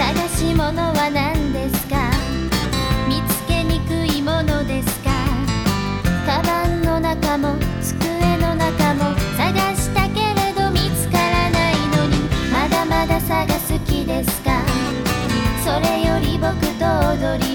探し物は何ですか？見つけにくいものですか？カバンの中も机の中も探したけれど見つからないのにまだまだ探す気ですか？それより僕と踊り